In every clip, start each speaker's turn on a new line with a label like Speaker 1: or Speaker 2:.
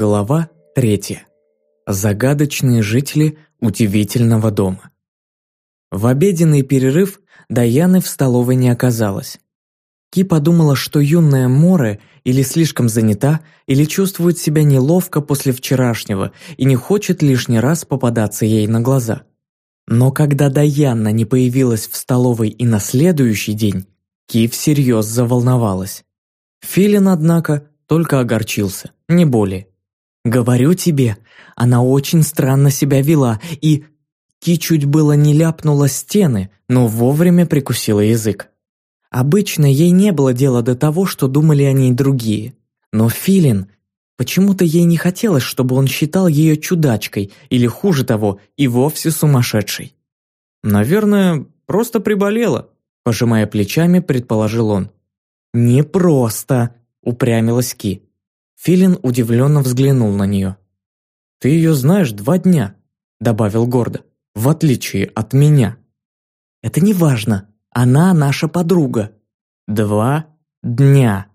Speaker 1: Глава третья. Загадочные жители удивительного дома. В обеденный перерыв Даяны в столовой не оказалось. Ки подумала, что юная Море или слишком занята, или чувствует себя неловко после вчерашнего и не хочет лишний раз попадаться ей на глаза. Но когда Даяна не появилась в столовой и на следующий день, Ки всерьез заволновалась. Филин, однако, только огорчился, не более. «Говорю тебе, она очень странно себя вела, и...» Ки чуть было не ляпнула стены, но вовремя прикусила язык. Обычно ей не было дела до того, что думали о ней другие. Но Филин... Почему-то ей не хотелось, чтобы он считал ее чудачкой, или хуже того, и вовсе сумасшедшей. «Наверное, просто приболела», – пожимая плечами, предположил он. «Не просто», – упрямилась Ки. Филин удивленно взглянул на нее. «Ты ее знаешь два дня», – добавил гордо, – «в отличие от меня». «Это не важно. Она наша подруга». «Два дня».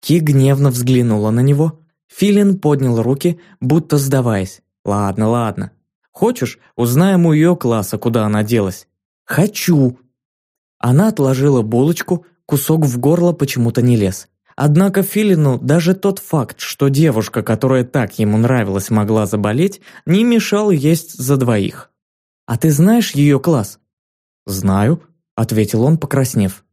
Speaker 1: Ки гневно взглянула на него. Филин поднял руки, будто сдаваясь. «Ладно, ладно. Хочешь, узнаем у ее класса, куда она делась?» «Хочу». Она отложила булочку, кусок в горло почему-то не лез. Однако Филину даже тот факт, что девушка, которая так ему нравилась, могла заболеть, не мешал есть за двоих. «А ты знаешь ее класс?» «Знаю», – ответил он, покраснев.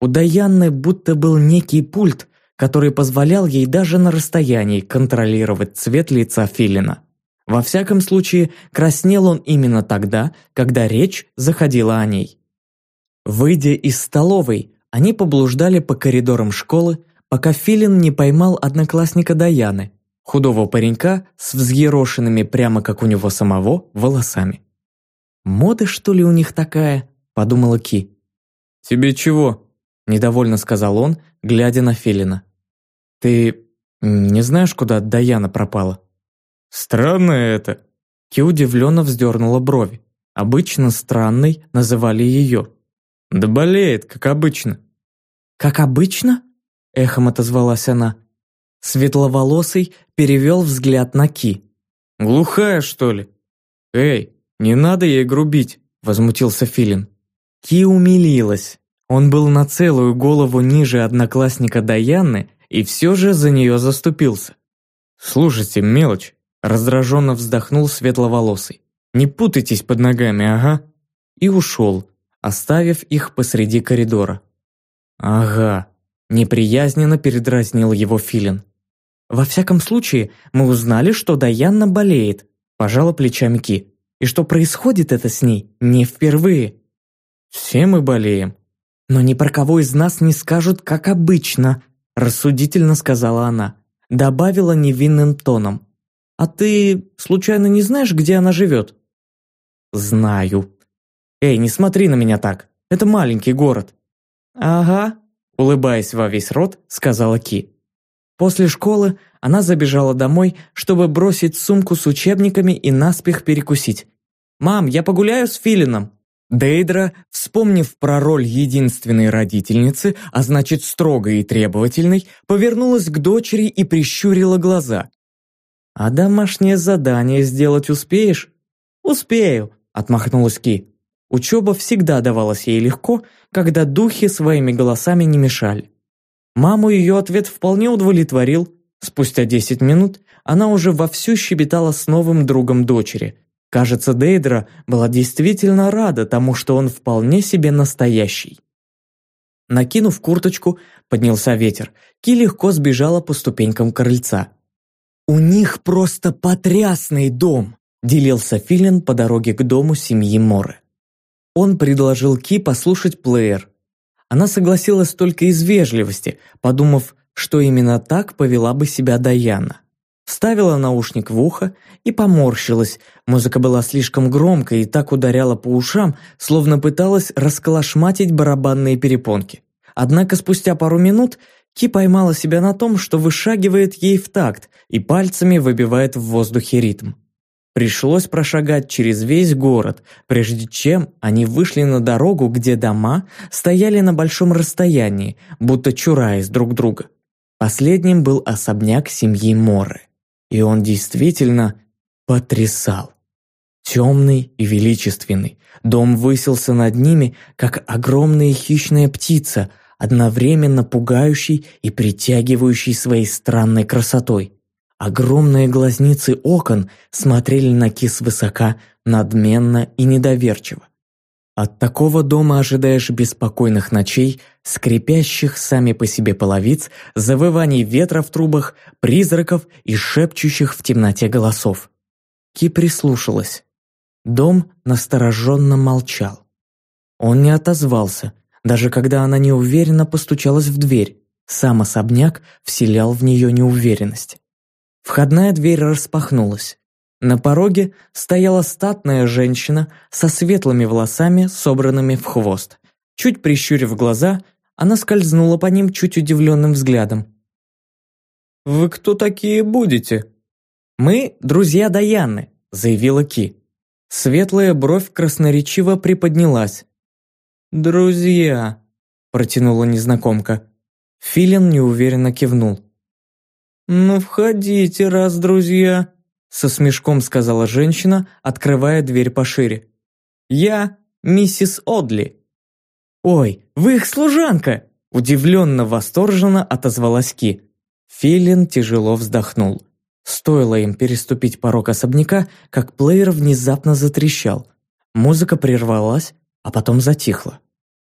Speaker 1: У Даяны будто был некий пульт, который позволял ей даже на расстоянии контролировать цвет лица Филина. Во всяком случае, краснел он именно тогда, когда речь заходила о ней. Выйдя из столовой, они поблуждали по коридорам школы, пока Филин не поймал одноклассника Даяны, худого паренька с взъерошенными прямо как у него самого волосами. «Мода, что ли, у них такая?» – подумала Ки.
Speaker 2: «Тебе чего?» – недовольно сказал он, глядя на Филина.
Speaker 1: «Ты не знаешь, куда Даяна пропала?»
Speaker 2: «Странно это!»
Speaker 1: Ки удивленно вздернула брови. Обычно странной называли ее.
Speaker 2: «Да болеет, как обычно».
Speaker 1: «Как обычно?» – эхом отозвалась она. Светловолосый перевел взгляд на Ки.
Speaker 2: «Глухая, что ли?» «Эй, не надо ей грубить», – возмутился Филин.
Speaker 1: Ки умилилась. Он был на целую голову ниже одноклассника Даяны и все же за нее заступился.
Speaker 2: «Слушайте, мелочь», – раздраженно вздохнул светловолосый. «Не путайтесь под ногами, ага».
Speaker 1: И ушел, оставив их посреди коридора. «Ага», Неприязненно передразнил его Филин. «Во всяком случае, мы узнали, что Даяна болеет», – пожала плечами Ки. «И что происходит это с ней не впервые».
Speaker 2: «Все мы болеем».
Speaker 1: «Но ни про кого из нас не скажут, как обычно», – рассудительно сказала она. Добавила невинным тоном. «А ты, случайно, не знаешь, где она живет?» «Знаю». «Эй, не смотри на меня так. Это маленький город». «Ага», улыбаясь во весь рот, сказала Ки. После школы она забежала домой, чтобы бросить сумку с учебниками и наспех перекусить. «Мам, я погуляю с Филином!» Дейдра, вспомнив про роль единственной родительницы, а значит строгой и требовательной, повернулась к дочери и прищурила глаза. «А домашнее задание сделать успеешь?» «Успею», — отмахнулась Ки. Учеба всегда давалась ей легко, когда духи своими голосами не мешали. Маму ее ответ вполне удовлетворил. Спустя 10 минут она уже вовсю щебетала с новым другом дочери. Кажется, Дейдра была действительно рада тому, что он вполне себе настоящий. Накинув курточку, поднялся ветер. Ки легко сбежала по ступенькам крыльца. «У них просто потрясный дом!» – делился Филин по дороге к дому семьи Моры. Он предложил Ки послушать плеер. Она согласилась только из вежливости, подумав, что именно так повела бы себя Даяна. Вставила наушник в ухо и поморщилась. Музыка была слишком громкой и так ударяла по ушам, словно пыталась расколошматить барабанные перепонки. Однако спустя пару минут Ки поймала себя на том, что вышагивает ей в такт и пальцами выбивает в воздухе ритм. Пришлось прошагать через весь город, прежде чем они вышли на дорогу, где дома стояли на большом расстоянии, будто чураясь друг друга. Последним был особняк семьи Моры. И он действительно потрясал. Темный и величественный, дом высился над ними, как огромная хищная птица, одновременно пугающий и притягивающий своей странной красотой. Огромные глазницы окон смотрели на кис высока, надменно и недоверчиво. От такого дома ожидаешь беспокойных ночей, скрипящих сами по себе половиц, завываний ветра в трубах, призраков и шепчущих в темноте голосов. Ки прислушалась. Дом настороженно молчал. Он не отозвался, даже когда она неуверенно постучалась в дверь. Сам особняк вселял в нее неуверенность. Входная дверь распахнулась. На пороге стояла статная женщина со светлыми волосами, собранными в хвост. Чуть прищурив глаза, она скользнула по ним чуть удивленным взглядом. «Вы кто такие будете?» «Мы друзья Даяны», — заявила Ки. Светлая бровь красноречиво приподнялась. «Друзья», — протянула незнакомка. Филин неуверенно кивнул. «Ну, входите, раз друзья», – со смешком сказала женщина, открывая дверь пошире. «Я миссис Одли». «Ой, вы их служанка!» – удивленно восторженно отозвалась Ки. Филин тяжело вздохнул. Стоило им переступить порог особняка, как плеер внезапно затрещал. Музыка прервалась, а потом затихла.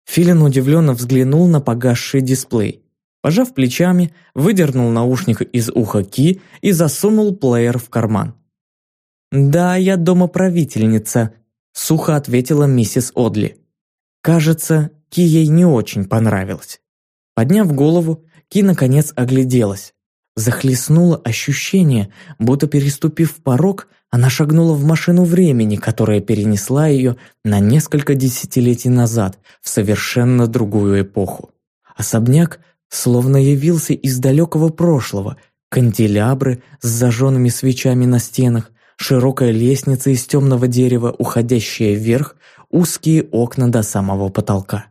Speaker 1: Филин удивленно взглянул на погасший дисплей. Пожав плечами, выдернул наушник из уха Ки и засунул плеер в карман. «Да, я домоправительница», – сухо ответила миссис Одли. Кажется, Ки ей не очень понравилось. Подняв голову, Ки наконец огляделась. Захлестнуло ощущение, будто переступив порог, она шагнула в машину времени, которая перенесла ее на несколько десятилетий назад, в совершенно другую эпоху. Особняк словно явился из далекого прошлого, канделябры с зажженными свечами на стенах, широкая лестница из темного дерева, уходящая вверх, узкие окна до самого потолка.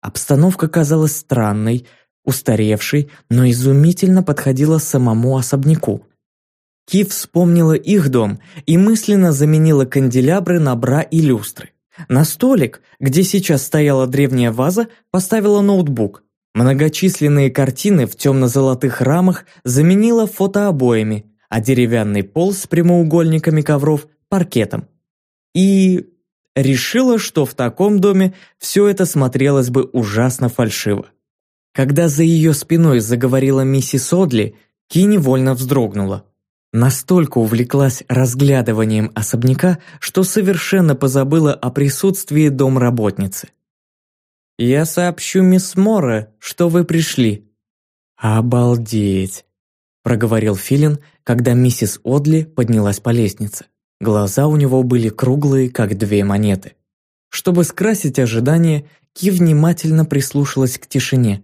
Speaker 1: Обстановка казалась странной, устаревшей, но изумительно подходила самому особняку. Ки вспомнила их дом и мысленно заменила канделябры на бра и люстры. На столик, где сейчас стояла древняя ваза, поставила ноутбук, Многочисленные картины в темно-золотых рамах заменила фотообоями, а деревянный пол с прямоугольниками ковров – паркетом. И решила, что в таком доме все это смотрелось бы ужасно фальшиво. Когда за ее спиной заговорила миссис Одли, Ки невольно вздрогнула. Настолько увлеклась разглядыванием особняка, что совершенно позабыла о присутствии домработницы. «Я сообщу мисс Мора, что вы пришли». «Обалдеть!» – проговорил Филин, когда миссис Одли поднялась по лестнице. Глаза у него были круглые, как две монеты. Чтобы скрасить ожидание, Ки внимательно прислушалась к тишине.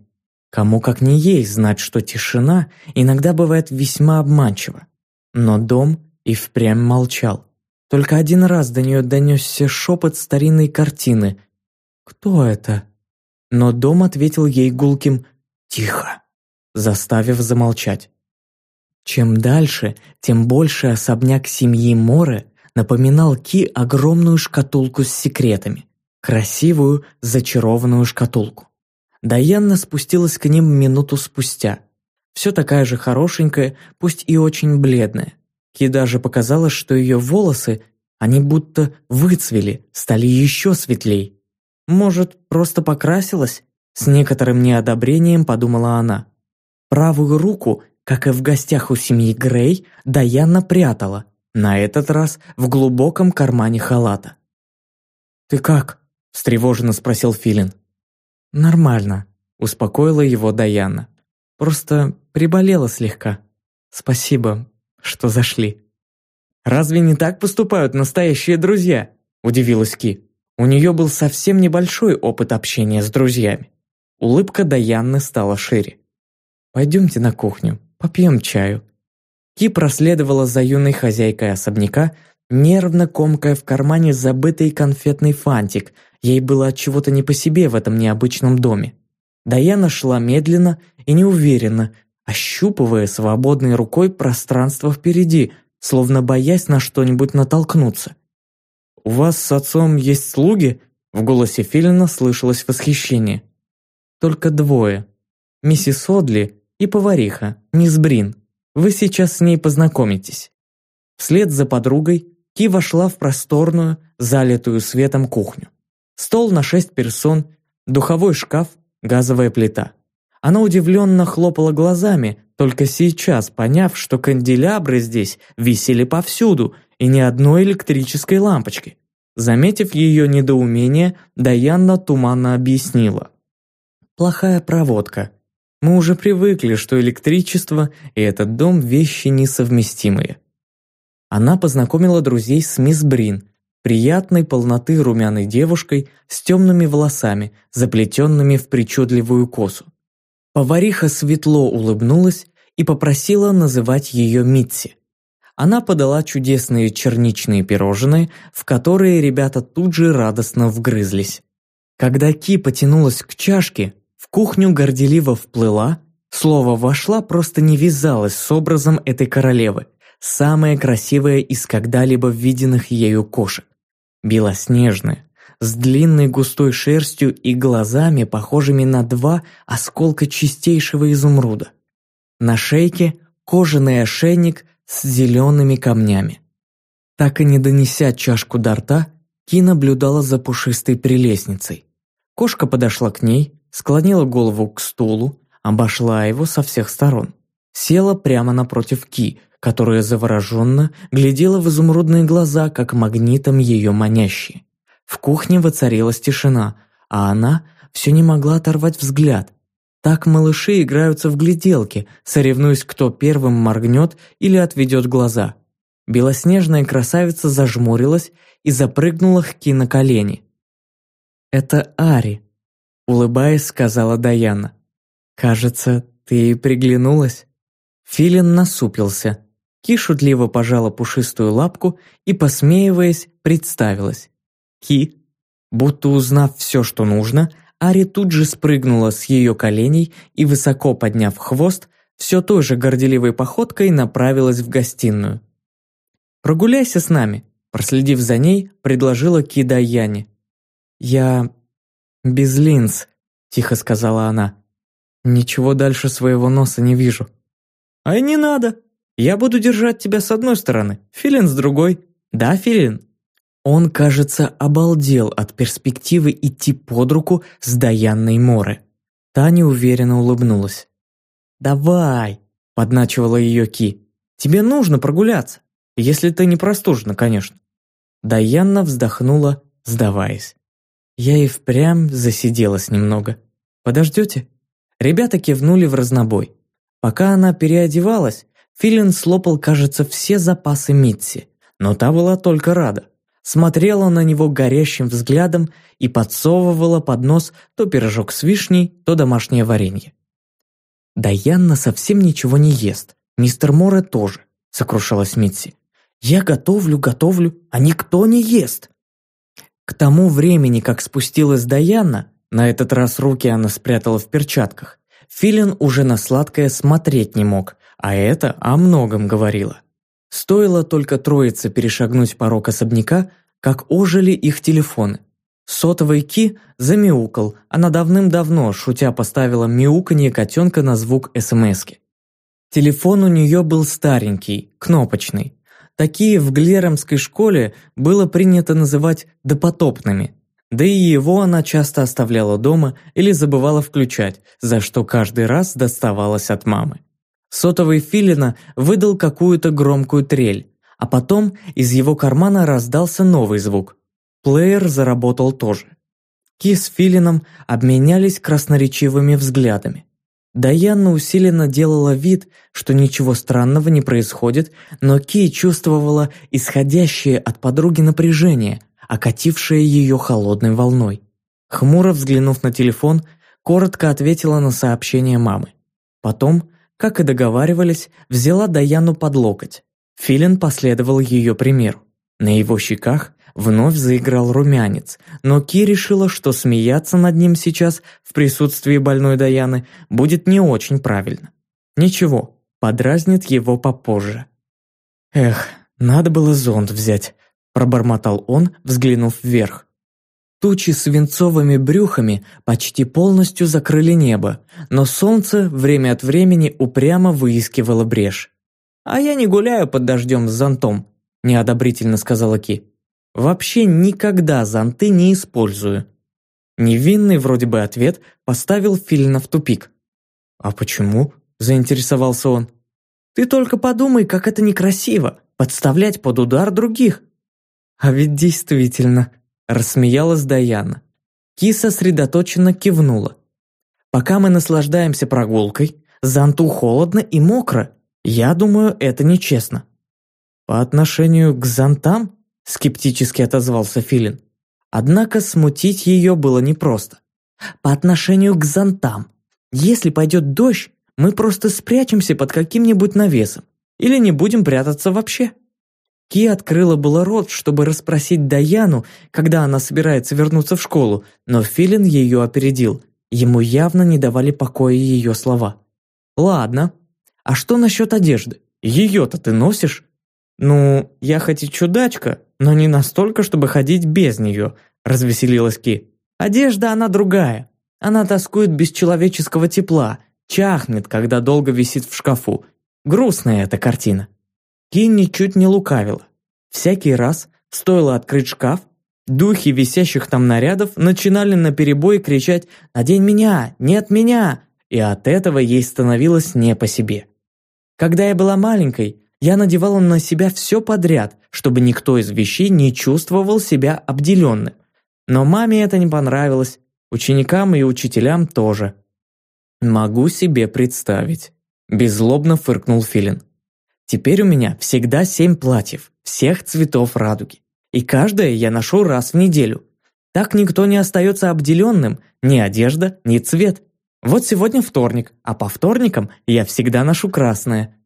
Speaker 1: Кому как не ей знать, что тишина иногда бывает весьма обманчива. Но дом и впрямь молчал. Только один раз до нее донесся шепот старинной картины. «Кто это?» Но дом ответил ей гулким «Тихо», заставив замолчать. Чем дальше, тем больше особняк семьи Море напоминал Ки огромную шкатулку с секретами, красивую, зачарованную шкатулку. Дайанна спустилась к ним минуту спустя. Все такая же хорошенькая, пусть и очень бледная. Ки даже показалось, что ее волосы, они будто выцвели, стали еще светлей. Может, просто покрасилась? С некоторым неодобрением подумала она. Правую руку, как и в гостях у семьи Грей, Даяна прятала, на этот раз в глубоком кармане халата. «Ты как?» – встревоженно спросил Филин. «Нормально», – успокоила его Даяна. «Просто приболела слегка. Спасибо, что зашли». «Разве не так поступают настоящие друзья?» – удивилась Ки. У нее был совсем небольшой опыт общения с друзьями. Улыбка Даяны стала шире. «Пойдемте на кухню, попьем чаю». Ки проследовала за юной хозяйкой особняка, нервно комкая в кармане забытый конфетный фантик. Ей было от чего-то не по себе в этом необычном доме. Даяна шла медленно и неуверенно, ощупывая свободной рукой пространство впереди, словно боясь на что-нибудь натолкнуться. «У вас с отцом есть слуги?» В голосе Филина слышалось восхищение. «Только двое. Миссис Одли и повариха, мисс Брин. Вы сейчас с ней познакомитесь». Вслед за подругой Ки вошла в просторную, залитую светом кухню. Стол на шесть персон, духовой шкаф, газовая плита. Она удивленно хлопала глазами, только сейчас поняв, что канделябры здесь висели повсюду и ни одной электрической лампочки. Заметив ее недоумение, Даянна туманно объяснила. «Плохая проводка. Мы уже привыкли, что электричество и этот дом – вещи несовместимые». Она познакомила друзей с мисс Брин, приятной полноты румяной девушкой с темными волосами, заплетенными в причудливую косу. Повариха светло улыбнулась и попросила называть ее Митси. Она подала чудесные черничные пирожные, в которые ребята тут же радостно вгрызлись. Когда Ки потянулась к чашке, в кухню горделиво вплыла, слово «вошла» просто не вязалось с образом этой королевы, самая красивая из когда-либо виденных ею кошек. Белоснежная, с длинной густой шерстью и глазами, похожими на два осколка чистейшего изумруда. На шейке кожаный ошейник с зелеными камнями. Так и не донеся чашку до рта, Ки наблюдала за пушистой прелестницей. Кошка подошла к ней, склонила голову к стулу, обошла его со всех сторон. Села прямо напротив Ки, которая завороженно глядела в изумрудные глаза, как магнитом ее манящие. В кухне воцарилась тишина, а она все не могла оторвать взгляд. Так малыши играются в гляделки, соревнуясь, кто первым моргнет или отведет глаза. Белоснежная красавица зажмурилась и запрыгнула к Ки на колени. «Это Ари», — улыбаясь, сказала Даяна. «Кажется, ты ей приглянулась?» Филин насупился. Ки шутливо пожала пушистую лапку и, посмеиваясь, представилась. Ки. Будто узнав все, что нужно, Ари тут же спрыгнула с ее коленей и, высоко подняв хвост, все той же горделивой походкой направилась в гостиную. «Прогуляйся с нами», проследив за ней, предложила Ки Даяне. «Я... без линз», – тихо сказала она. «Ничего дальше своего носа не вижу». «А и не надо. Я буду держать тебя с одной стороны, Филин с другой. Да, Филин?» Он, кажется, обалдел от перспективы идти под руку с Даянной Море. Таня уверенно улыбнулась. «Давай!» – подначивала ее Ки. «Тебе нужно прогуляться, если ты не простужена, конечно». Даянна вздохнула, сдаваясь. Я и впрямь засиделась немного. «Подождете?» Ребята кивнули в разнобой. Пока она переодевалась, Филин слопал, кажется, все запасы Митси, но та была только рада смотрела на него горящим взглядом и подсовывала под нос то пирожок с вишней, то домашнее варенье. «Даянна совсем ничего не ест, мистер Море тоже», — сокрушалась Митси. «Я готовлю, готовлю, а никто не ест». К тому времени, как спустилась Даянна, на этот раз руки она спрятала в перчатках, Филин уже на сладкое смотреть не мог, а это о многом говорило. Стоило только троице перешагнуть порог особняка, как ожили их телефоны. Сотовый Ки замяукал, она давным-давно, шутя, поставила мяуканье котенка на звук СМСки. Телефон у нее был старенький, кнопочный. Такие в Глеромской школе было принято называть допотопными. Да и его она часто оставляла дома или забывала включать, за что каждый раз доставалась от мамы. Сотовый Филина выдал какую-то громкую трель, а потом из его кармана раздался новый звук. Плеер заработал тоже. Ки с Филином обменялись красноречивыми взглядами. Даяна усиленно делала вид, что ничего странного не происходит, но Ки чувствовала исходящее от подруги напряжение, окатившее ее холодной волной. Хмуро взглянув на телефон, коротко ответила на сообщение мамы. Потом как и договаривались, взяла Даяну под локоть. Филин последовал ее примеру. На его щеках вновь заиграл румянец, но Ки решила, что смеяться над ним сейчас в присутствии больной Даяны будет не очень правильно. Ничего, подразнит его попозже. «Эх, надо было зонт взять», – пробормотал он, взглянув вверх. Тучи свинцовыми брюхами почти полностью закрыли небо, но солнце время от времени упрямо выискивало брешь. «А я не гуляю под дождем с зонтом», – неодобрительно сказала Ки. «Вообще никогда зонты не использую». Невинный вроде бы ответ поставил Филина в тупик. «А почему?» – заинтересовался он. «Ты только подумай, как это некрасиво, подставлять под удар других». «А ведь действительно», Рассмеялась Даяна. Ки сосредоточенно кивнула. «Пока мы наслаждаемся прогулкой, Занту холодно и мокро. Я думаю, это нечестно». «По отношению к зонтам?» – скептически отозвался Филин. Однако смутить ее было непросто. «По отношению к зонтам. Если пойдет дождь, мы просто спрячемся под каким-нибудь навесом. Или не будем прятаться вообще». Ки открыла было рот, чтобы расспросить Даяну, когда она собирается вернуться в школу, но Филин ее опередил. Ему явно не давали покоя ее слова. «Ладно. А что насчет одежды? Ее-то ты носишь?» «Ну, я хоть и чудачка, но не настолько, чтобы ходить без нее», – развеселилась Ки. «Одежда она другая. Она тоскует без человеческого тепла, чахнет, когда долго висит в шкафу. Грустная эта картина». Кин ничуть не лукавила. Всякий раз, стоило открыть шкаф, духи висящих там нарядов начинали наперебой кричать «Надень меня! Нет меня!» и от этого ей становилось не по себе. Когда я была маленькой, я надевала на себя все подряд, чтобы никто из вещей не чувствовал себя обделенным. Но маме это не понравилось, ученикам и учителям тоже. «Могу себе представить», – беззлобно фыркнул Филин. Теперь у меня всегда семь платьев, всех цветов радуги. И каждое я ношу раз в неделю. Так никто не остается обделенным, ни одежда, ни цвет. Вот сегодня вторник, а по вторникам я всегда ношу красное.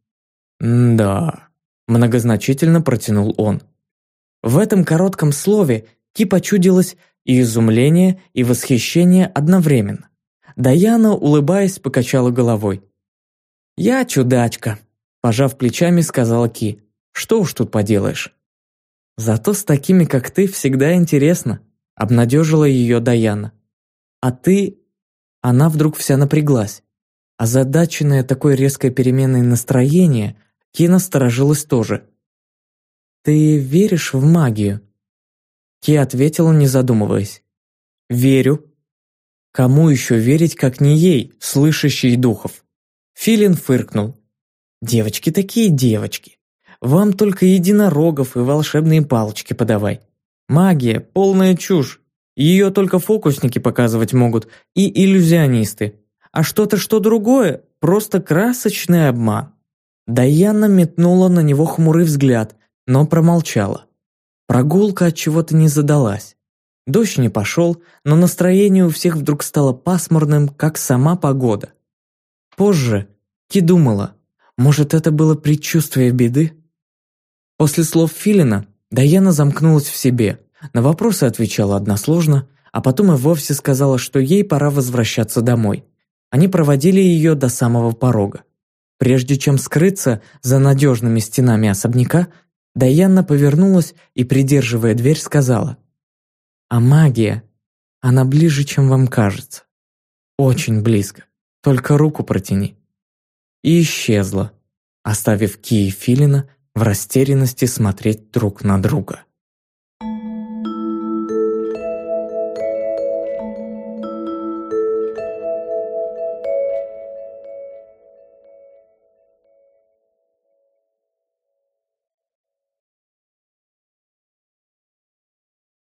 Speaker 1: «Да», – многозначительно протянул он. В этом коротком слове Ки почудилось и изумление, и восхищение одновременно. Даяна, улыбаясь, покачала головой. «Я чудачка», Пожав плечами, сказала Ки. «Что уж тут поделаешь?» «Зато с такими, как ты, всегда интересно», обнадежила ее Даяна. «А ты...» Она вдруг вся напряглась. Озадаченная такой резкой переменой настроения, Ки насторожилась тоже. «Ты веришь в магию?» Ки ответила, не задумываясь. «Верю». Кому еще верить, как не ей, слышащей духов? Филин фыркнул. Девочки такие девочки. Вам только единорогов и волшебные палочки подавай. Магия – полная чушь. Ее только фокусники показывать могут и иллюзионисты. А что-то что другое – просто красочный обман. Даяна метнула на него хмурый взгляд, но промолчала. Прогулка от чего-то не задалась. Дождь не пошел, но настроение у всех вдруг стало пасмурным, как сама погода. Позже Ки думала – может, это было предчувствие беды? После слов Филина Даяна замкнулась в себе, на вопросы отвечала односложно, а потом и вовсе сказала, что ей пора возвращаться домой. Они проводили ее до самого порога. Прежде чем скрыться за надежными стенами особняка, Даяна повернулась и, придерживая дверь, сказала «А магия, она ближе, чем вам кажется. Очень близко. Только руку протяни» и исчезла, оставив Ки и Филина в растерянности смотреть друг на друга.